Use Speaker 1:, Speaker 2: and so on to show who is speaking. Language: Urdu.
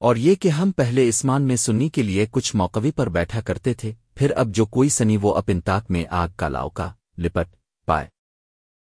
Speaker 1: اور یہ کہ ہم پہلے اسمان میں سنی کے لیے کچھ موقوی پر بیٹھا کرتے تھے، پھر اب جو کوئی سنی وہ اپن تاک میں آگ کا لاؤ کا لپٹ، پائے۔